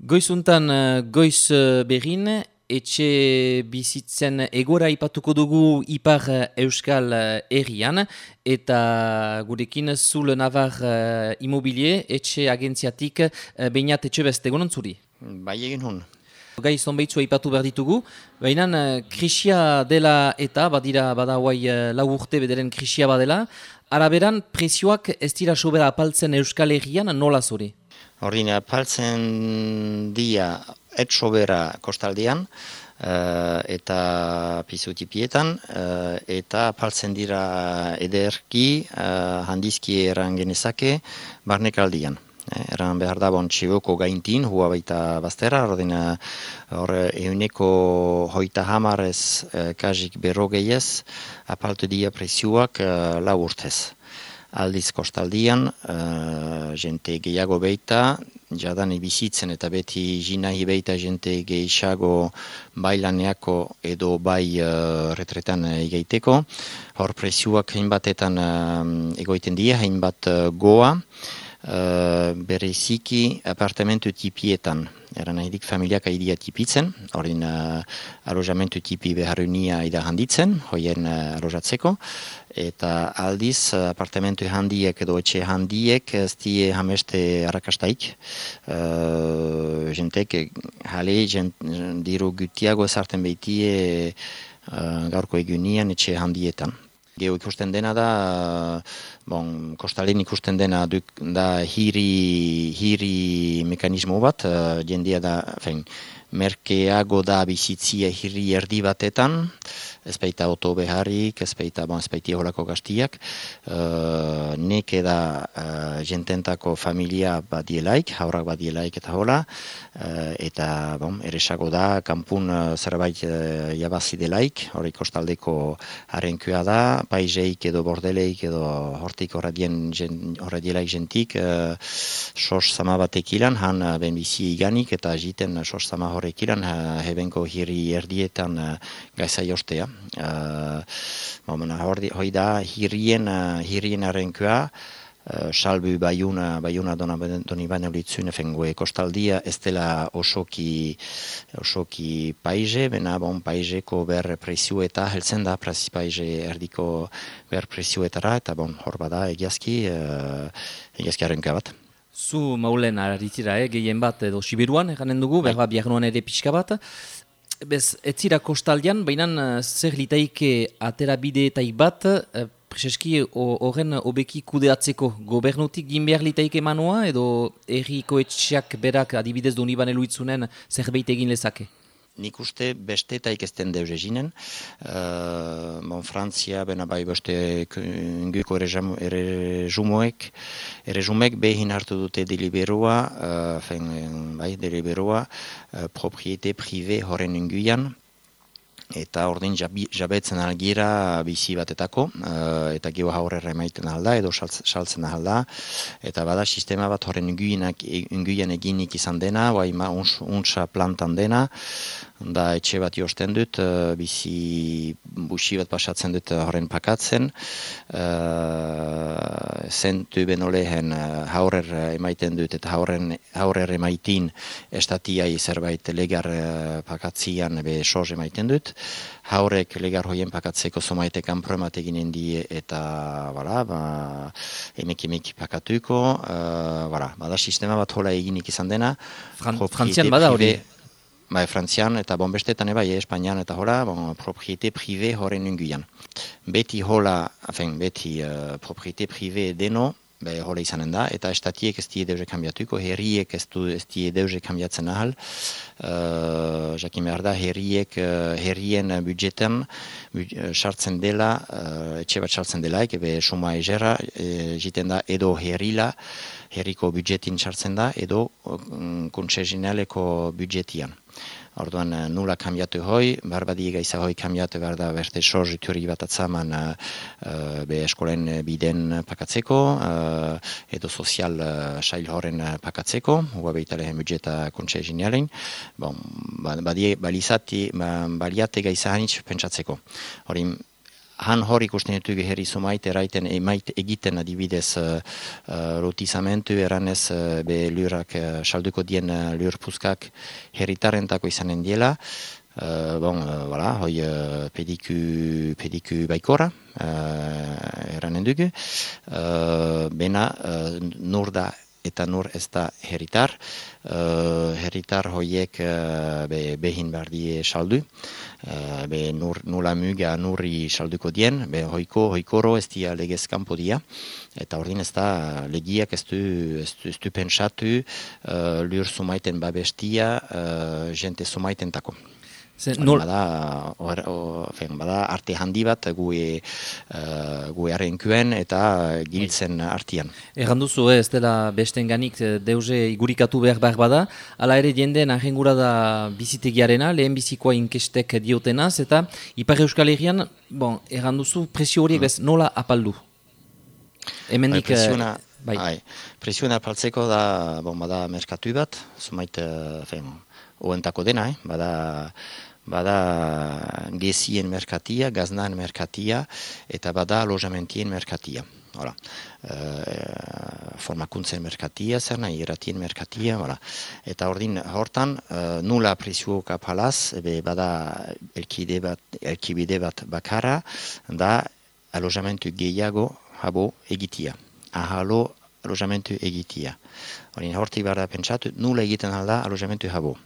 Goizuntan eh, goiz eh, berin, etxe bizitzen egora ipatuko dugu ipar eh, euskal errian, eta gurekin zul navar imobilie, etxe agentziatik bainat etxe beste egonon zuri. Bai egin hon. Gai zonbeitzua ipatu behar ditugu, baina krisia dela eta badira bada guai lau urte bederen krisia badela, araberan prezioak ez dira sobera apaltzen euskal errian nola zuri? Ordina, paltzen dia etxobera kostaldian uh, eta pizutipietan uh, eta paltzen dira ederki uh, handizki eran genezake barnekaldian. Eran behar da bon txiboko gaintin, hua baita baztera, ordina hor euneko hoita hamarez uh, kajik berrogeiez apaltu dia prezioak uh, lau urtez aldiz kostaldian, uh, jente gehiago beita, jadan bizitzen eta beti jinahi beita jente gehiago bailaneako edo bai uh, retretan egeiteko. Hor presioak hainbatetan uh, egoiten dira, hainbat uh, goa, uh, bereziki apartamentu tipietan. Eran nahi dik familiak aidia tipitzen, horin uh, alojamentu tipi beharunia ida handitzen, hoien uh, alojatzeko, eta aldiz apartamentu handiek edo etxe handiek ez die hameste harrakastaik. Uh, jentek, jale, jent, diru gutiago ezarten behitie uh, gaurko egunian etxe handietan. Geo ikusten dena da, bon, kostalen ikusten dena duk, da hiri, hiri mekanismo bat, uh, jendia da, fein, merkeago da bizitzia hirri erdi batetan, ez baita auto beharrik, ez baita, bon, ez baita horako gaztiak, uh, neke da uh, jententako familia badielaik, haurak badielaik eta hola, uh, eta bon, eresago da, kanpun uh, zerbait uh, jabazi delaik, hori kostaldeko harenkua da, paizeik edo bordeleik edo hortik horredien horredielaik jentik, uh, sos sama batek ilan, han uh, ben bizi iganik eta jiten sos sama horrek ilan, uh, hebenko hirri erdietan uh, gaisa jostea. Uh, hori da hirien, uh, hirien arrenkua, uh, salbu baiuna, baiuna dona doni baina ulitzune fengoe kostaldia, ez dela osoki, osoki paize, bena bon paizeko ber presio eta heltzen da presi paize erdiko ber presioetara, eta bon hor bada egiazki, uh, egiazki arrenkua bat. Zu maulen aritira, eh, gehien bat edo sibiruan, eganen dugu, bai. berba biagnoan ere pixka bat. Bez, ez zira kostaldian, baina uh, zer litaike atera bideetai bat, uh, prezeski horren obeki kudeatzeko gobernutik gin behar litaike manua, edo erriko etxeak berak adibidez doni baneluitzunen zerbait egin lezake? Nik uste beste eta ikesten deus eginen. Uh, bon, Frantzia, bena bai beste inguko ere jumek behin hartu dute deliberua, uh, fen, bai, deliberua, uh, propriete prive horren inguian, eta ordin jabetzen algira bizi batetako, uh, eta geho haurrera emaiten alda, edo saltzen alda, eta bada sistema bat horren unguian eginik izan dena, bai ma untsa plantan dena, da etxe bat josten dut, uh, bizi busi bat pasatzen dut horren pakatzen, uh, zentu beno lehen uh, haurrer emaiten dut, eta haurren, haurrer emaitin estatiai zerbait legar uh, pakatzian be soz emaiten dut, haurek legar hoien pakatzeko zomaite kanproemat eginen di eta bala, ba, emek emek pakatuko, uh, bala, bada sistema bat hola eginik izan dena. Fran Frantzian bada hori? Bai, Frantzian eta bon bestetan eba, Espainian eta hola, bon, propriete prive horren unguian. Beti hola, afen, beti uh, propriete prive deno, be hola izanen da, eta estatiek ez die deuze kambiatuko, herriek ez, du, ez die deuze kambiatzen ahal, uh, jakin behar da, herriek, uh, herrien budjetan uh, sartzen dela, uh, etxe bat sartzen dela, ebe suma egera, uh, jiten da edo herrila, herriko budjetin sartzen da, edo um, budjetian. Orduan eh, nula kambiatu hoi, barbadi gaiza hoi kambiatu behar da berte sorri turi bat atzaman uh, be eskolen biden pakatzeko, edo sozial uh, sail horren pakatzeko, hua behita lehen budjeta kontxe genialen. Bon, ba, badie, balizati, ba, baliate gaiza pentsatzeko. Hori, han hor ikusten ditugu herri sumait eraiten emait egiten adibidez uh, uh, rotizamentu eranez uh, be lurak uh, salduko dien uh, lur puskak herritarentako izanen diela. Uh, bon, uh, voilà, hoi uh, pediku, pediku baikora, uh, eranen dugu. Uh, bena, uh, nur da eta nur ez da herritar. Uh, herritar hoiek uh, be, behin behar die saldu. Uh, be nur, nula muga nurri salduko dien, be hoiko, hoikoro ez dia legez kanpo dia. Eta ordin ez da legiak ez du, ez du, ez du pentsatu uh, lur sumaiten babestia uh, jente sumaiten tako. Nol... Bada, or, or, fen, bada arte handi bat gu uh, arrenkuen eta giltzen artian. Egan duzu ez dela besten ganik eh, deuze igurikatu behar behar bada, ala ere jendeen ahengura da bizitegiarena, lehen bizikoa inkestek diotenaz, eta Ipar Euskal Herrian, bon, egan duzu presio horiek mm. nola apaldu? Hemendik... Presiona, bai. Bai, presiona apaltzeko da, bon, bada merkatu bat, zumait, fen, oentako dena, eh? bada bada gezien merkatia, gaznan merkatia, eta bada alojamentien merkatia. Hala. Uh, formakuntzen merkatia, zer nahi, iratien merkatia, hala. Eta ordin, hortan, uh, nula prezio kapalaz, ebe bada elkide bat, elkibide bat bakara, da alojamentu gehiago habo egitia. Ahalo alojamentu egitia. Ordin, hortik bada pentsatu, nula egiten alda alojamentu habo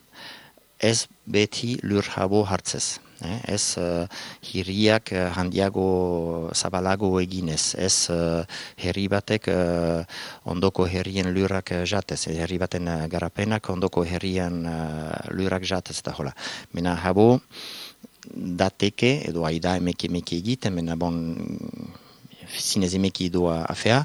ez beti lur jabo hartzez. Eh? Ez uh, hirriak uh, handiago zabalago eginez, ez uh, herri batek uh, ondoko herrien lurak uh, jatez, herri baten uh, garapenak ondoko herrien uh, lurak jatez da hola. Mena habo dateke, edo aida emeki emeki egiten, mena bon zinez emeki doa afea,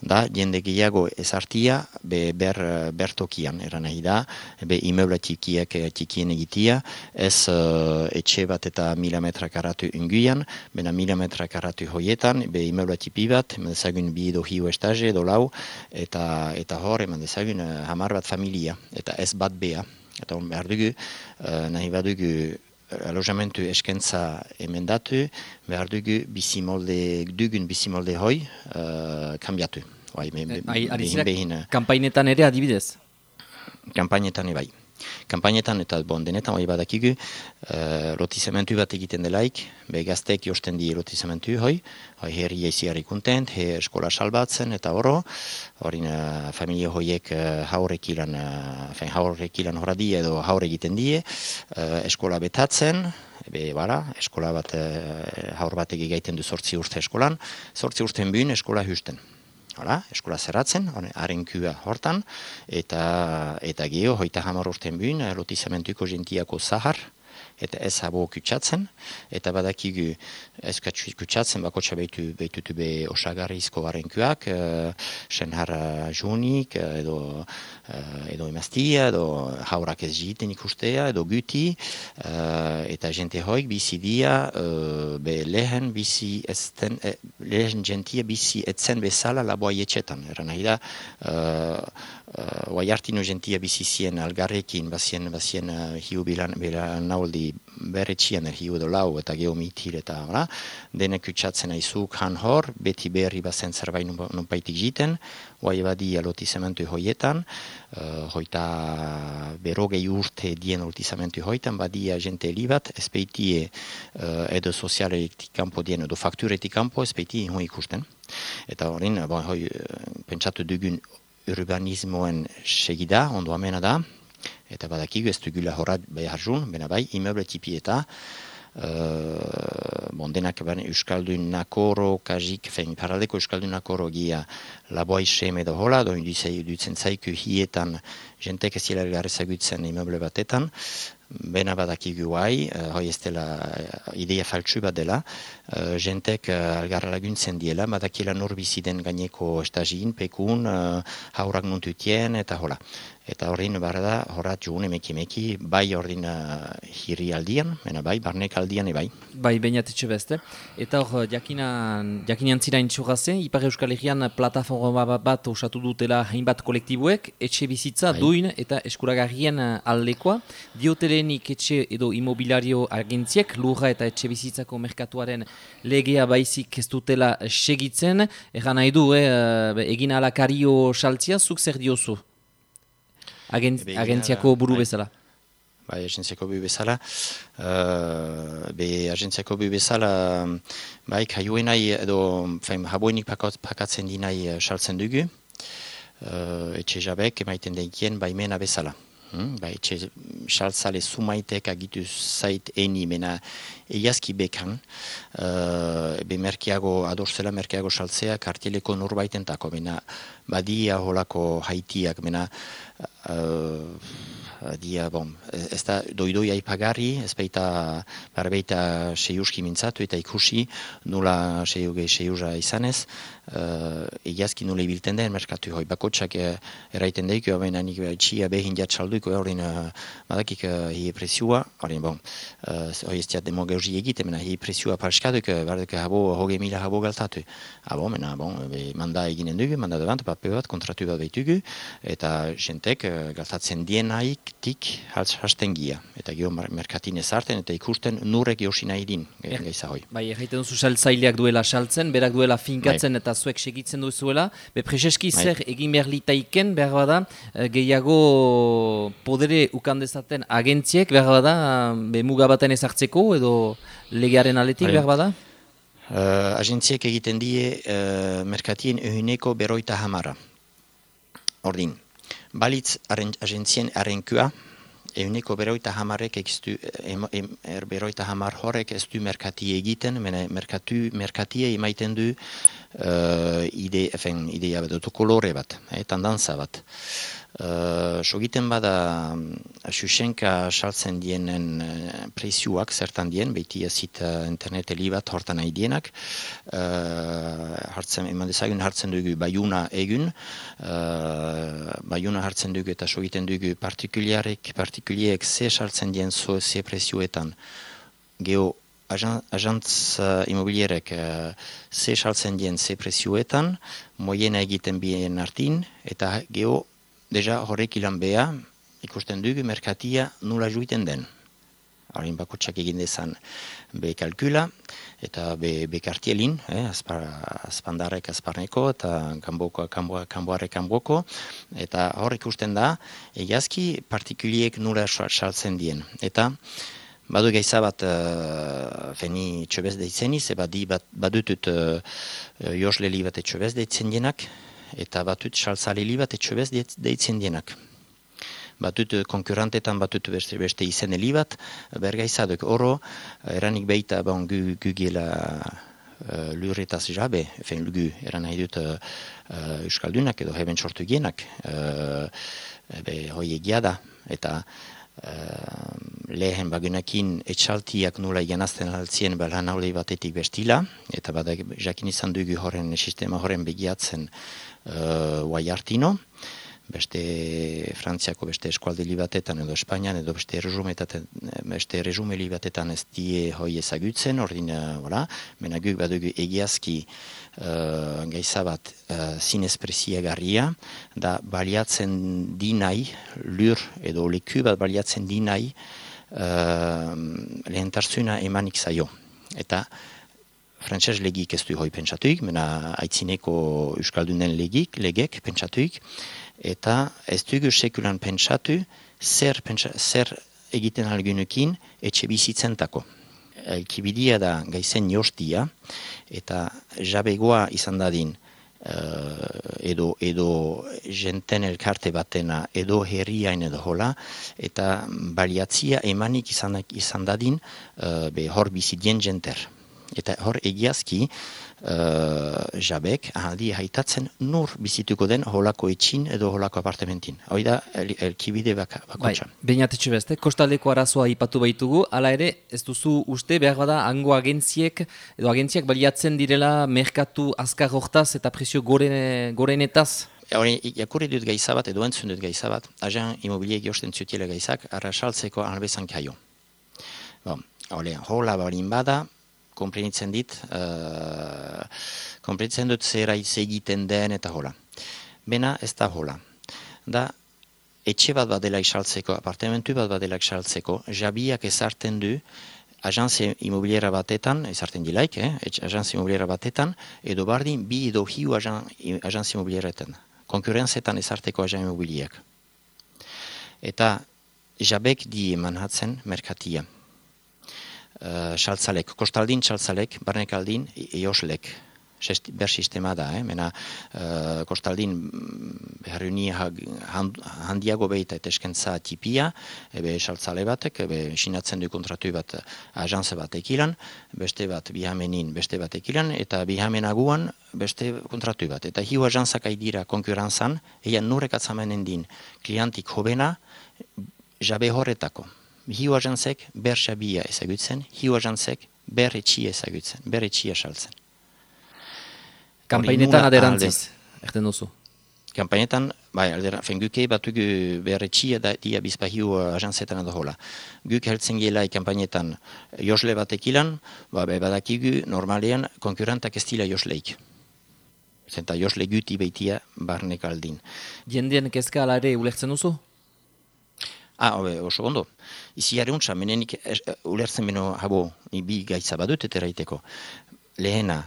da jende gehiago ezartia be ber, bertokian, eran nahi da, be imeula txikiak txikien egitia, ez uh, etxe bat eta mila metra karatu unguian, bena mila metra karatu hoietan, be imeula tipi bat, eman dezagun bi edo hiu estaje edo lau, eta, eta hor, eman dezagun uh, hamar bat familia, eta ez bat bea. Eta hon behar dugu, uh, nahi badugu alojamentu eskentza emendatu, behar dugu bizimolde, dugun bizimolde hoi uh, kambiatu. Bai, me, me, eh, kampainetan ere adibidez? Kampainetan bai. Kampainetan eta bon, denetan hori badakigu, uh, lotizamentu bat egiten delaik, be gaztek josten di lotizamentu hoi, hoi herri eiziari kontent, he eskola salbatzen eta oro, hori uh, familia hoiek uh, haurek ilan, uh, haurek ilan horadi edo haur egiten die, uh, eskola betatzen, Be, bara, eskola bat, uh, haur bat egigaiten du sortzi urte eskolan, sortzi urtean buen eskola husten. Hala, eskola zerratzen, haren kua hortan, eta, eta geho, hoita hamar urten buen, lotizamentuko jentiako zahar, eta ez habo kutsatzen, eta badakigu ez kutsatzen bakotxa behitu behitutu be osagarrizko barenkuak, uh, senhar junik, edo, uh, edo emaztia, edo haurak ez jiten ikustea, edo guti, uh, eta jente hoik bizi dia, uh, be lehen bizi ezten, eh, lehen jentia bizi etzen bezala laboa etxetan, eran nahi da, uh, uh, oai gentia bizizien algarrekin, bazien, bazien uh, hiu bilan, bilan nauldi berretxian er hiu edo lau eta geomitir eta ora, denek utxatzen aizuk han hor, beti berri bazen zerbait nunpaitik jiten, oai badi alotizamentu hoietan, uh, hoita berogei urte dien alotizamentu hoietan, badia jente libat, espeitie uh, edo sozialetik kanpo dien, edo fakturetik kanpo, espeitie hoi ikusten. Eta horin, bon, hoi, pentsatu dugun urbanismoen segida, ondo amena da, eta badakigu ez dugula horat behar jun, bena bai, imeuble tipi eta, uh, bon, denak ben, Euskaldun nakoro, kajik, fein, paraldeko Euskaldun nakoro gia laboa isem edo hola, doin dutzen zaiku hietan jentek ez zila garrezagutzen imeuble batetan, bena badakigu guai, uh, hoi ez dela uh, ideia faltsu bat dela, uh, jentek uh, algarra laguntzen diela, badakila norbiziden gaineko estazin, pekun, uh, haurak nuntutien, eta hola. eta horrin barra da, horrat jugun emeki emeki, bai ordin uh, hirri aldian, mena bai, barnek aldian ebai. Bai, bainatetxe beste. Eta hor, jakinan, jakinan zira intxugaze, Ipar Euskal Herrian plataforma bat osatu dutela hainbat kolektibuek, etxe bizitza, bai. duin eta eskuragarrien aldekoa. Diotelenik etxe edo imobiliario agentziek, lurra eta etxe bizitzako merkatuaren legea baizik ez dutela segitzen. Egan nahi du, eh, egin alakario saltzia, zuk zer diozu? Agent, agentziako buru bai. bezala. Bai, agentziako buru bezala. Uh, be, agentziako buru bezala, bai, kaiuen nahi, edo, fein, haboenik pakatzen di nahi uh, saltzen dugu. Uh, etxe jabek, emaiten denkien, bai mena bezala. Hmm? Bai, etxe saltzale sumaitek agitu zait eni, mena egiazki bekan. Uh, be, merkiago, adorzela merkiago saltzea, kartileko nurbaiten tako, mena, badia holako haitiak, mena, uh, dia, bon, ez da doidoi aipagarri, ez baita barbeita seiuski mintzatu eta ikusi nula seiuge seiuza izanez, uh, egiazki nula ibilten den merkatu hoi. Bakotsak uh, eraiten daik, hori nanik txia behin jatsalduko hori uh, badakik uh, hi presioa, hori bon, uh, ez diat demogeuzi egite, mena hi presioa parskaduk, bardek habo, hoge mila habo galtatu. Abo, mena, bon, be, manda eginen dugu, manda devant, pape bat, kontratu bat behitugu, eta jentek uh, galtatzen dienaik tik hasten gia. Eta gio merkatin ezarten eta ikusten nurek josi nahi din, eh, hoi. Bai, egiten duzu saltzaileak duela saltzen, berak duela finkatzen bai. eta zuek segitzen duzuela. Be, prezeski bai. zer egin behar litaiken, behar bada, eh, gehiago podere ukandezaten agentziek, behar bada, be, mugabaten ezartzeko edo legearen aletik, bai. behar bada? Uh, agentziek egiten die uh, merkatien eguneko beroita hamara. Ordin, balitz agentzien arrenkua, euneko beroita hamarek ekstu, er beroita hamar horrek ez du merkati egiten, mena merkatu, merkatia emaiten du uh, ide, efen, idea bat, kolore bat, eh, tandanza bat. Uh, sogiten bada Xuxenka saltzen dienen uh, prezioak zertan dien, beti ezit internet bat hortan nahi dienak. Uh, hartzen, eman dezagun hartzen dugu baiuna egun, uh, baiuna hartzen dugu eta sogiten dugu partikuliarek, partikuliek ze saltzen dien zo ze prezioetan. Geo agentz uh, imobilierek uh, ze saltzen dien ze prezioetan, moiena egiten bien artin, eta geo deja horrek ilan beha, ikusten dugu merkatia nula juiten den. Harin bakotsak egin dezan be kalkula, eta be, be kartielin, eh, azpar, azpandarek azparneko, eta kanboko, kanboa, kanboarek kanboko, eta hor ikusten da, egiazki partikuliek nula saltzen dien. Eta, Badu gaiza bat, uh, feni txobez deitzen iz, bat, badutut uh, josleli bat txobez deitzen dienak, eta batut salzaleli bat etxobez deitzen dienak. Batut konkurrentetan batut beste, beste izen bat, bergaizaduk oro, eranik beita bon, gu, gu gela uh, lurretaz jabe, efen lugu eran nahi dut uh, Euskaldunak edo heben sortu gienak, uh, be, hoi egia da, eta uh, lehen bagunakin etxaltiak nula janazten altzien belan haule batetik bestila, eta badak jakin izan dugu horren sistema horren begiatzen uh, beste Frantziako beste eskualdeli batetan edo Espainian edo beste errezumetan beste errezumeli batetan ez die hoi ezagutzen, ordin, uh, menaguk badugu egiazki uh, gaiza bat uh, da baliatzen dinai, lur edo leku bat baliatzen dinai uh, lehentarzuna emanik zaio. Eta Frantses legik ez du hoi pentsatuik, mena aitzineko Euskaldunen legik, legek pentsatuik, eta ez dugu sekulan pentsatu zer, pentsa, zer egiten algunukin etxe bizitzentako. Elkibidia da gaizen jostia, eta jabegoa izan dadin uh, edo, edo jenten elkarte batena, edo herriain edo hola, eta baliatzia emanik izan, izan dadin uh, be hor bizidien jenter. Eta hor egiazki, uh, jabek ahaldi haitatzen nur bizituko den holako etxin edo holako apartamentin. Hoi da, elkibide el bakotxa. Bai, Bainatetxe beste, kostaldeko arazoa ipatu baitugu, hala ere, ez duzu uste behar bada hango agentziek, edo agentziak baliatzen direla merkatu azkar hortaz eta presio gorenetaz? hori, jakurri dut gaiza bat, edo entzun dut gaiza bat, agen imobiliek josten zutiela gaizak, arra saltzeko albezan kaio. Bon, hori, hola barin bada, komprenitzen dit, uh, komprenitzen dut zera egiten den eta hola. Bena ez da hola. Da, etxe bat bat dela isaltzeko, apartamentu bat bat dela isaltzeko, jabiak ezarten du, agentzia imobiliera batetan, ezarten dilaik, eh, agentzia imobiliera batetan, edo bardin bi edo hiu agentzia imobilieretan. Konkurrenzetan ezarteko agentzia imobiliak. Eta jabek di manhatzen merkatia. Uh, Saltzalek, kostaldin saltzalek, barnekaldin, eoslek ber sistema da, eh? mena uh, kostaldin mm, beharri ni handiago behita eta eskentza tipia, ebe saltzale batek, ebe sinatzen du kontratu bat ajanse bat ekilan, beste bat bihamenin beste bat ekilan, eta bihamenaguan beste kontratu bat. Eta hiu ajantzak aidira konkurrantzan, eian nurek atzamanen din klientik hobena, jabe horretako. Hiu ajantzek ber xabia ezagutzen, hiu ajantzek ber etxia ezagutzen, ber etxia saltzen. Kampainetan aderantziz, erten duzu. Kampainetan, bai, aldera, fen guke batu gu berretxia da dia bizpahiu uh, agentzetan edo hola. Guk heltzen gela kampainetan josle batek ilan, ba, badakigu normalean konkurrentak ez dila josleik. Zenta josle guti behitia barnek aldin. Jendien kezka alare ulertzen duzu? Ah, obe, oso gondo. Izi jare untsa, menenik ulertzen beno habo, ni bi gaitza badut eta eraiteko. Lehena,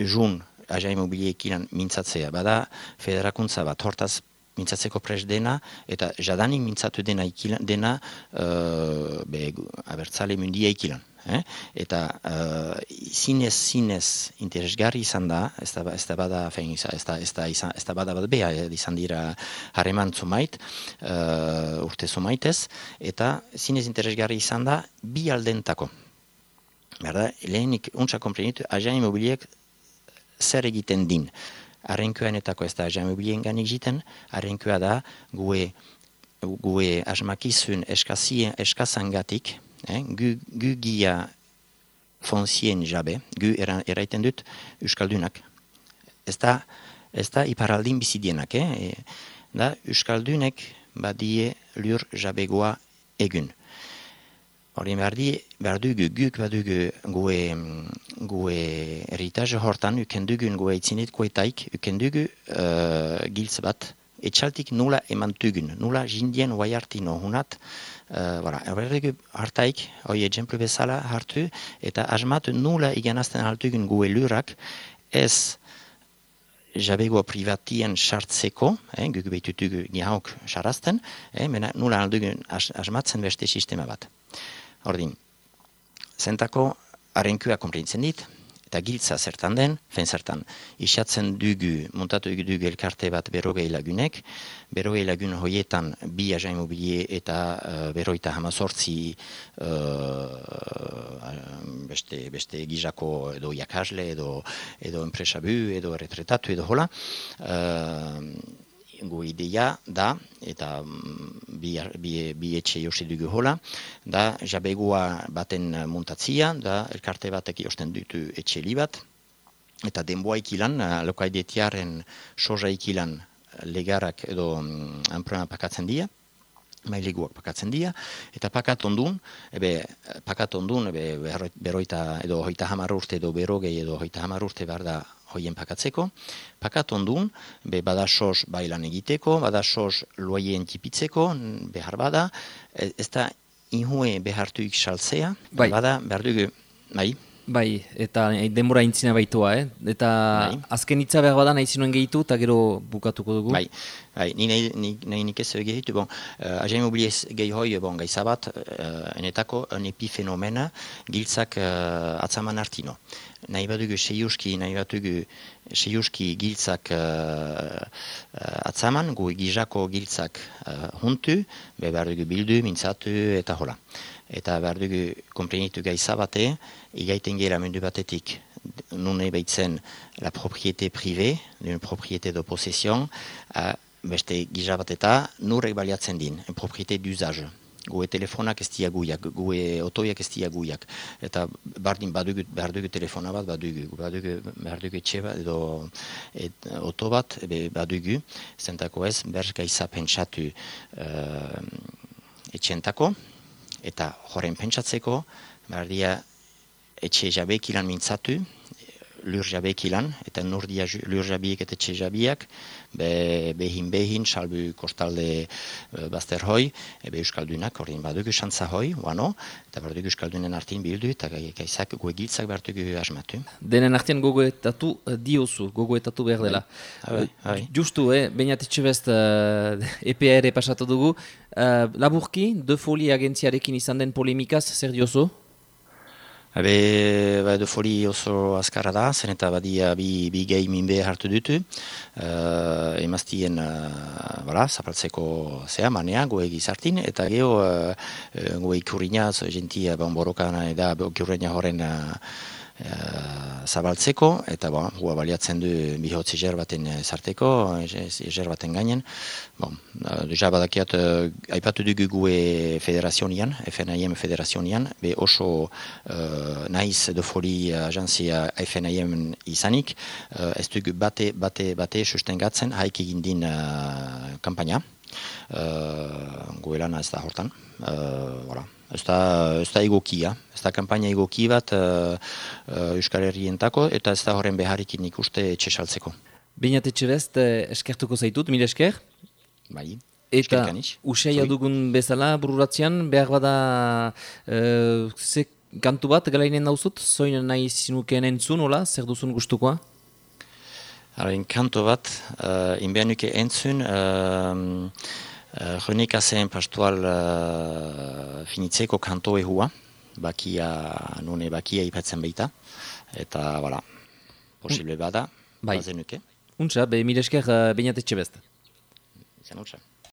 jun, aja imobiliekin mintzatzea. Bada federakuntza bat, hortaz mintzatzeko pres dena, eta jadanik mintzatu dena ikilan, dena uh, be, abertzale mundia ikilan. Eh? Eta uh, zinez, zinez interesgarri izan da, ez da, ez da bada, fein, ez da, ez da, ez da bada bat beha, eh? izan dira hareman zumait, uh, urte zumaitez, eta zinez interesgarri izan da bi aldentako. Berda, lehenik untsa komprenitu, aja imobiliek zer egiten din. Arrenkoanetako ez da jamobilien ganik jiten, arrenkoa da gue, gue asmakizun eskazangatik, eh, gu, gu gia fonzien jabe, gu eraiten dut Euskaldunak. Ez da, ez da iparaldin bizidienak, eh? E, da Euskaldunek badie lur jabegoa egun. Hori behar di, behar dugu, guk behar dugu goe, goe eritaz hortan, uken dugun goe itzinit koetaik, uken dugu uh, giltz bat, etxaltik nula eman dugun, nula jindien oai hartino hunat, uh, voilà, dugu hartaik, hoi ejemplu bezala hartu, eta asmatu nula iganazten hartugun goe lurak, ez jabegoa privatien sartzeko, eh, guk behitutugu gihauk sarazten, eh, mena nula aldugun asmatzen beste sistema bat. Ordin, zentako harrenkua konprintzen dit, eta giltza zertan den, fen zertan, isatzen dugu, montatu dugu elkarte bat berogei lagunek, berogei lagun hoietan bi aja immobilie eta uh, beroita hamazortzi uh, beste, beste gizako edo jakasle, edo, edo enpresabu, edo erretretatu, edo hola, uh, gu ideia da, eta mm, bi, bi, bi etxe josi dugu hola, da jabegua baten muntatzia, da elkarte batek josten dutu etxe bat, eta denboa ikilan, lokaidetiaren soja ikilan legarak edo um, pakatzen dira, maileguak pakatzen dira, eta pakat ondun, ebe, pakat ondun, ebe, beroita edo hoita hamar urte edo berogei edo hoita hamar urte behar da hoien pakatzeko. Pakat ondun, be bada sos bailan egiteko, bada sos loien tipitzeko, behar bada, e, ez da inhue behartuik saltzea, bai. bada behar dugu, bai? Bai, eta denbora intzina baitua, eh? Eta bai. azken hitza behar bada nahi zinuen gehitu, eta gero bukatuko dugu. Bai, bai ni nahi, nahi nik ez gehitu, bon, uh, agen mobiliez gehi hoi, bon, gaizabat, uh, enetako, un epifenomena, giltzak uh, atzaman artino nahi badugu seiuski, nahi badugu seiuski giltzak uh, uh, atzaman, gu gizako giltzak uh, huntu, be behar dugu bildu, mintzatu eta hola. Eta behar dugu komprenitu gaizabate, igaiten gela mundu batetik, nune behitzen la propriété privée, une propriété de possession, uh, beste gizabate eta nurek baliatzen din, une propriété d'usage. gue telefonak ez dira guiak, gue otoiak ez dira guiak. Eta bardin badugu, behar dugu telefona bat, badugu, badugu, behar dugu etxe bat, edo et, oto bat, ebe badugu, zentako ez, berka iza pentsatu uh, etxentako, eta horren pentsatzeko, behar dira etxe jabek ilan mintzatu, lur jabek ilan, eta nur dia lur jabiek eta etxe jabiak, be, behin behin, salbu kostalde e, bazter hoi, ebe euskaldunak, ordin badugu xantza hoi, wano, eta badugu euskaldunen artin bildu, eta gaizak gue giltzak behartugu asmatu. Denen artean gogoetatu uh, diozu, gogoetatu behar dela. Bai, bai. Justu, eh, bainat best uh, EPR pasatu dugu. Uh, laburki, de folie agentziarekin izan den polemikaz, zer diozu? Habe, ba, foli oso azkarra da, zen eta badia bi, bi gehi minbe hartu dutu. Uh, emaztien, uh, bala, zapaltzeko zea, manea, goe gizartin, eta geho, uh, goe ikurriñaz, jentia, bon, borokan, eda, ikurriña horren, uh, Eh, zabaltzeko, eta ba, hua baliatzen du bihotz eger baten zarteko, eger baten gainen. Bon, uh, deja badakiat, uh, aipatu dugu gue federazionian, FNIM federazionian, be oso uh, naiz de foli agentzia FNIM izanik, uh, ez dugu bate, bate, bate sustengatzen haik egin din kampaina. Uh, gue lana ez da hortan. Uh, voilà. Ez da, ez da egokia, ez da kampaina egoki bat uh, uh, Euskal Herrientako eta ez da horren beharikin ikuste txesaltzeko. Bainat etxe best, eskertuko zaitut, mire esker? Bai, Eta usaila dugun bezala bururatzean, behar bada uh, ze kantu bat galainen dauzut, zoin nahi zinukeen entzun, hola, zer duzun gustukoa? Haren kantu bat, uh, inbean nuke entzun, Eh, zen pastual uh, finitzeko kanto ehua, bakia, nune bakia ipatzen baita, eta, voilà, posible bada, bai. bazen nuke. Untsa, be, mire esker, uh, bainatetxe besta. Izan